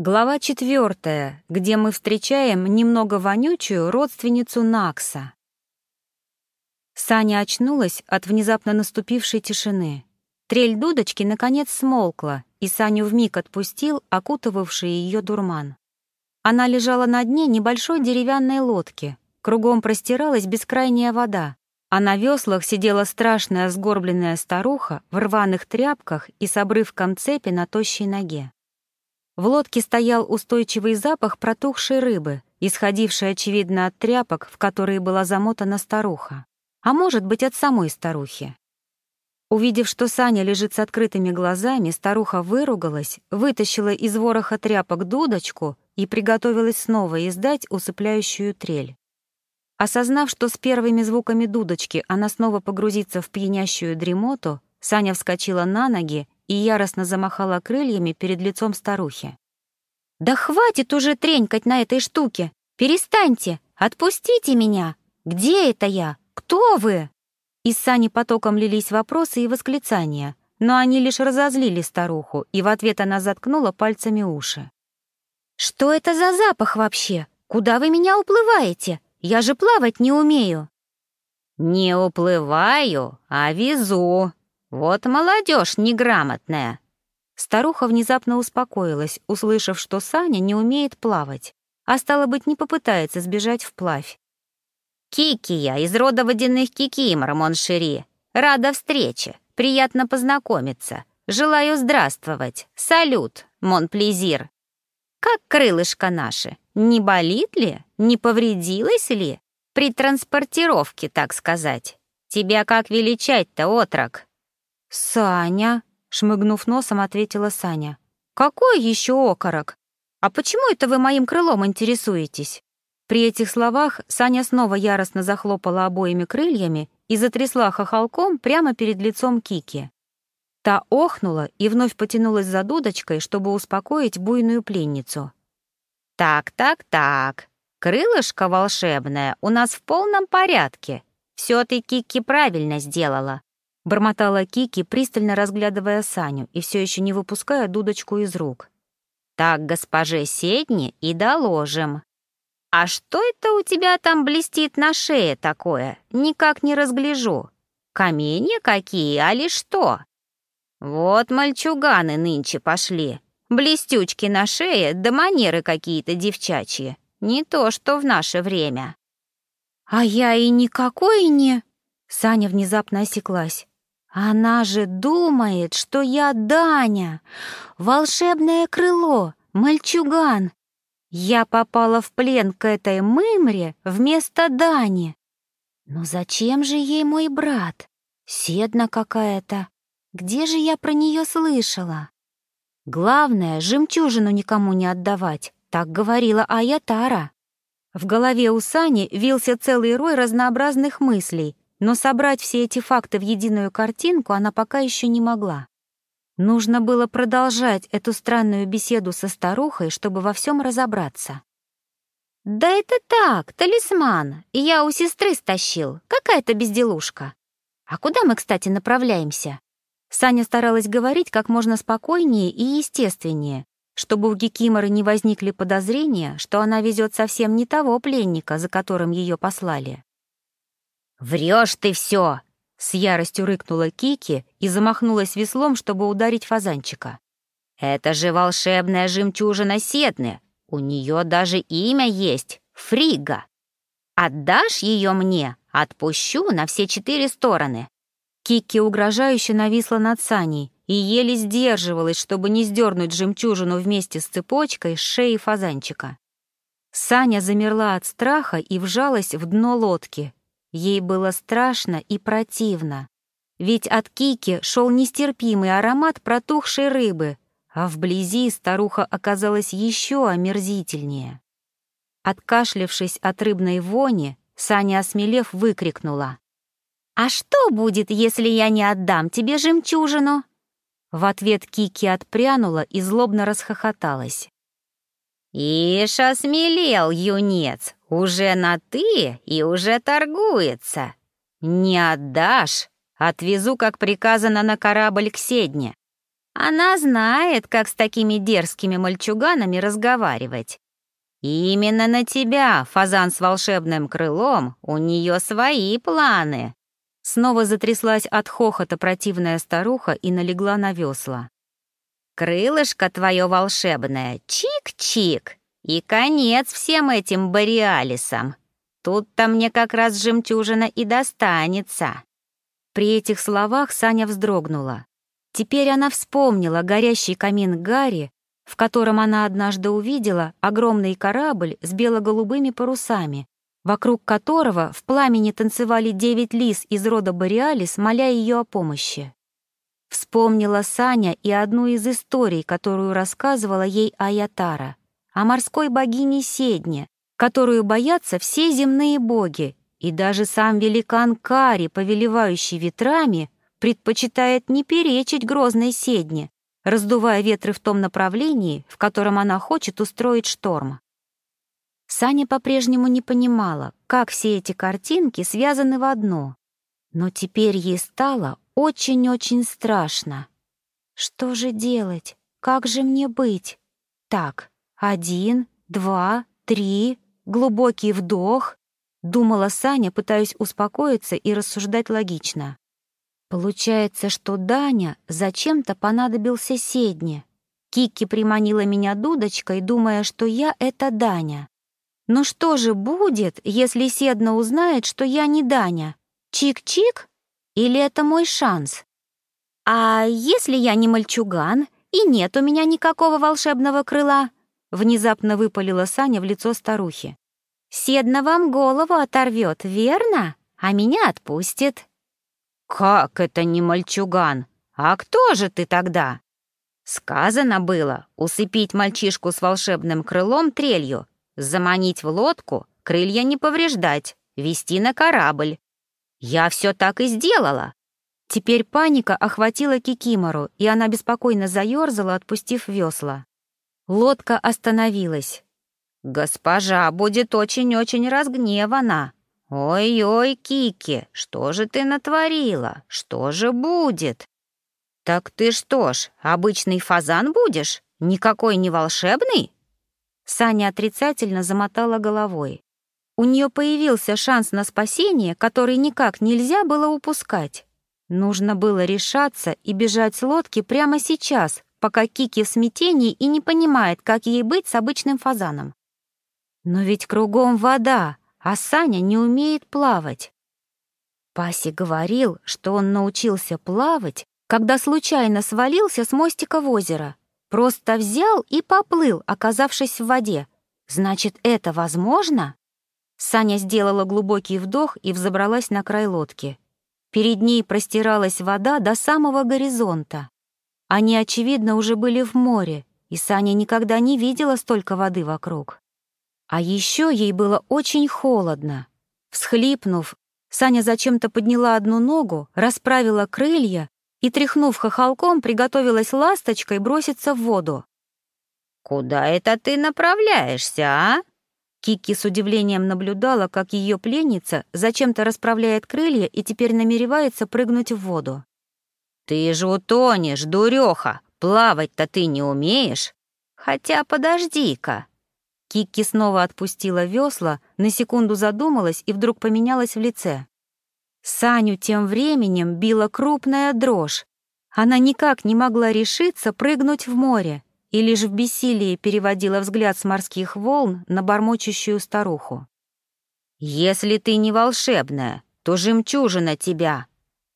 Глава четвертая, где мы встречаем немного вонючую родственницу Накса. Саня очнулась от внезапно наступившей тишины. Трель дудочки наконец смолкла, и Саню вмиг отпустил окутывавший ее дурман. Она лежала на дне небольшой деревянной лодки. Кругом простиралась бескрайняя вода, а на веслах сидела страшная сгорбленная старуха в рваных тряпках и с обрывком цепи на тощей ноге. В лодке стоял устойчивый запах протухшей рыбы, исходивший, очевидно, от тряпок, в которые была замотана старуха. А может быть, от самой старухи. Увидев, что Саня лежит с открытыми глазами, старуха выругалась, вытащила из вороха тряпок дудочку и приготовилась снова издать усыпляющую трель. Осознав, что с первыми звуками дудочки она снова погрузится в пьянящую дремоту, Саня вскочила на ноги и яростно замахала крыльями перед лицом старухи. «Да хватит уже тренькать на этой штуке! Перестаньте! Отпустите меня! Где это я? Кто вы?» Из Сани потоком лились вопросы и восклицания, но они лишь разозлили старуху, и в ответ она заткнула пальцами уши. «Что это за запах вообще? Куда вы меня уплываете? Я же плавать не умею!» «Не уплываю, а везу», «Вот молодежь неграмотная!» Старуха внезапно успокоилась, услышав, что Саня не умеет плавать, а стало быть, не попытается сбежать вплавь. «Кики я, из рода водяных кикимор, mon chéri. Рада встрече, приятно познакомиться. Желаю здравствовать. Салют, mon plaisir. Как крылышко наше? Не болит ли? Не повредилось ли? При транспортировке, так сказать. Тебя как величать-то, отрок?» «Саня», — шмыгнув носом, ответила Саня. «Какой еще окорок? А почему это вы моим крылом интересуетесь?» При этих словах Саня снова яростно захлопала обоими крыльями и затрясла хохолком прямо перед лицом Кики. Та охнула и вновь потянулась за дудочкой, чтобы успокоить буйную пленницу. «Так, так, так. Крылышко волшебное у нас в полном порядке. Все ты, Кики, правильно сделала. Бормотала Кики, пристально разглядывая Саню и все еще не выпуская дудочку из рук. «Так, госпоже Седни, и доложим. А что это у тебя там блестит на шее такое? Никак не разгляжу. Каменья какие, а ли что? Вот мальчуганы нынче пошли. Блестючки на шее, да манеры какие-то девчачьи. Не то, что в наше время». «А я и никакой не...» Саня внезапно осеклась. Она же думает, что я Даня, волшебное крыло, мальчуган. Я попала в плен к этой мымре вместо Дани. Но зачем же ей мой брат? Седна какая-то. Где же я про нее слышала? Главное, жемчужину никому не отдавать, так говорила Аятара. В голове у Сани вился целый рой разнообразных мыслей, но собрать все эти факты в единую картинку она пока еще не могла. Нужно было продолжать эту странную беседу со старухой, чтобы во всем разобраться. «Да это так, талисман. Я у сестры стащил. Какая-то безделушка. А куда мы, кстати, направляемся?» Саня старалась говорить как можно спокойнее и естественнее, чтобы у Гекиморы не возникли подозрения, что она везет совсем не того пленника, за которым ее послали. «Врешь ты все!» — с яростью рыкнула Кики и замахнулась веслом, чтобы ударить фазанчика. «Это же волшебная жемчужина Сетны. У нее даже имя есть — Фрига. Отдашь ее мне, отпущу на все четыре стороны». Кики угрожающе нависла над Саней и еле сдерживалась, чтобы не сдернуть жемчужину вместе с цепочкой с шеи фазанчика. Саня замерла от страха и вжалась в дно лодки, Ей было страшно и противно. Ведь от Кики шел нестерпимый аромат протухшей рыбы, а вблизи старуха оказалась еще омерзительнее. Откашлившись от рыбной вони, Саня, осмелев, выкрикнула. «А что будет, если я не отдам тебе жемчужину?» В ответ Кики отпрянула и злобно расхохоталась. «Ишь, осмелел, юнец, уже на «ты» и уже торгуется. Не отдашь, отвезу, как приказано, на корабль к Седне. Она знает, как с такими дерзкими мальчуганами разговаривать. И именно на тебя, фазан с волшебным крылом, у нее свои планы. Снова затряслась от хохота противная старуха и налегла на весла. Крылышко твое волшебное, чик-чик, и конец всем этим бориалисам. Тут-то мне как раз жемчужина и достанется. При этих словах Саня вздрогнула. Теперь она вспомнила горящий камин Гарри, в котором она однажды увидела огромный корабль с бело-голубыми парусами, вокруг которого в пламени танцевали девять лис из рода Бориалис, моля ее о помощи. Вспомнила Саня и одну из историй, которую рассказывала ей Аятара, о морской богине Седне, которую боятся все земные боги, и даже сам великан Кари, повелевающий ветрами, предпочитает не перечить грозной седне, раздувая ветры в том направлении, в котором она хочет устроить шторм. Саня по-прежнему не понимала, как все эти картинки связаны в одно. Но теперь ей стало очень-очень страшно. Что же делать? Как же мне быть? Так, один, два, три, глубокий вдох. Думала Саня, пытаясь успокоиться и рассуждать логично. Получается, что Даня зачем-то понадобился Седне. Кикки приманила меня дудочкой, думая, что я — это Даня. Но что же будет, если Седна узнает, что я не Даня? Чик-чик? Или это мой шанс? А если я не мальчуган, и нет у меня никакого волшебного крыла? Внезапно выпалила Саня в лицо старухи. Седна вам голову оторвет, верно? А меня отпустит. «Как это не мальчуган? А кто же ты тогда?» Сказано было усыпить мальчишку с волшебным крылом трелью, заманить в лодку, крылья не повреждать, вести на корабль. Я все так и сделала. Теперь паника охватила Кикимору, и она беспокойно заерзала, отпустив весла. Лодка остановилась. «Госпожа будет очень-очень разгневана», «Ой-ой, Кики, что же ты натворила? Что же будет?» «Так ты что ж, обычный фазан будешь? Никакой не волшебный?» Саня отрицательно замотала головой. У нее появился шанс на спасение, который никак нельзя было упускать. Нужно было решаться и бежать с лодки прямо сейчас, пока Кики в смятении и не понимает, как ей быть с обычным фазаном. Но ведь кругом вода, а Саня не умеет плавать. Паси говорил, что он научился плавать, когда случайно свалился с мостика в озеро. Просто взял и поплыл, оказавшись в воде. Значит, это возможно? Саня сделала глубокий вдох и взобралась на край лодки. Перед ней простиралась вода до самого горизонта. Они, очевидно, уже были в море, и Саня никогда не видела столько воды вокруг. А еще ей было очень холодно. Всхлипнув, Саня зачем-то подняла одну ногу, расправила крылья и, тряхнув хохолком, приготовилась ласточкой броситься в воду. «Куда это ты направляешься, а?» Кики с удивлением наблюдала, как ее пленница зачем-то расправляет крылья и теперь намеревается прыгнуть в воду. «Ты же утонешь, дуреха! Плавать-то ты не умеешь? Хотя подожди-ка, Кикки снова отпустила весла, на секунду задумалась и вдруг поменялась в лице. Саню тем временем била крупная дрожь. Она никак не могла решиться прыгнуть в море и лишь в бессилии переводила взгляд с морских волн на бормочущую старуху. «Если ты не волшебная, то жемчужина тебя.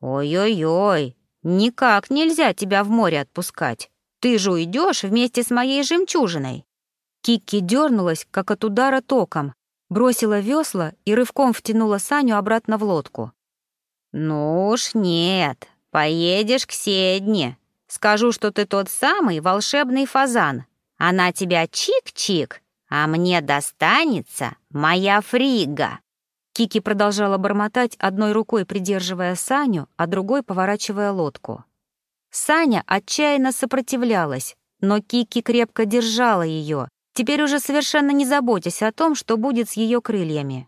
Ой-ой-ой, никак нельзя тебя в море отпускать. Ты же уйдешь вместе с моей жемчужиной». Кикки дернулась, как от удара током, бросила весла и рывком втянула Саню обратно в лодку. «Ну уж нет, поедешь к Седне. Скажу, что ты тот самый волшебный фазан. Она тебя чик-чик, а мне достанется моя фрига». Кики продолжала бормотать, одной рукой придерживая Саню, а другой поворачивая лодку. Саня отчаянно сопротивлялась, но Кики крепко держала ее, теперь уже совершенно не заботясь о том, что будет с ее крыльями.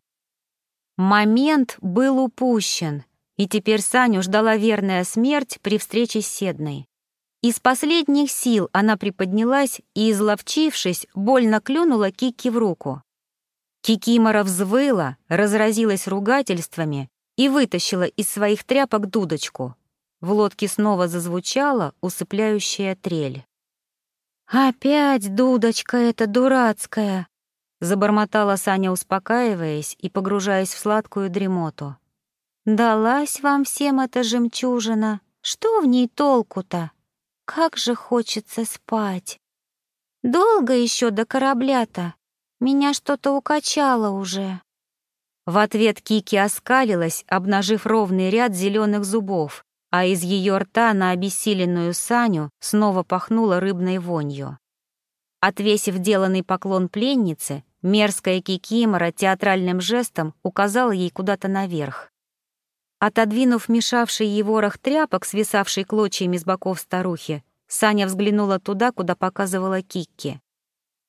Момент был упущен, и теперь Саню ждала верная смерть при встрече с Седной. Из последних сил она приподнялась и, изловчившись, больно клюнула Кики в руку. Кикимора взвыла, разразилась ругательствами и вытащила из своих тряпок дудочку. В лодке снова зазвучала усыпляющая трель. «Опять дудочка эта дурацкая!» — забормотала Саня, успокаиваясь и погружаясь в сладкую дремоту. «Далась вам всем эта жемчужина. Что в ней толку-то? Как же хочется спать! Долго еще до корабля-то? Меня что-то укачало уже». В ответ Кики оскалилась, обнажив ровный ряд зеленых зубов, а из ее рта на обессиленную Саню снова пахнуло рыбной вонью. Отвесив деланный поклон пленнице, мерзкая кикимора театральным жестом указала ей куда-то наверх. Отодвинув мешавший ей ворох тряпок, свисавший клочьями с боков старухи, Саня взглянула туда, куда показывала Кикки.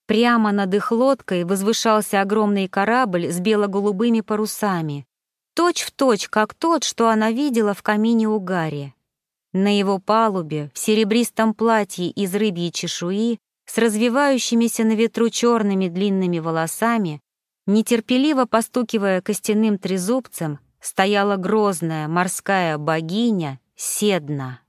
Прямо над их лодкой возвышался огромный корабль с бело-голубыми парусами, точь в точь, как тот, что она видела в камине у Гарри. На его палубе, в серебристом платье из рыбьей чешуи, с развивающимися на ветру черными длинными волосами, нетерпеливо постукивая костяным трезубцем, стояла грозная морская богиня Седна.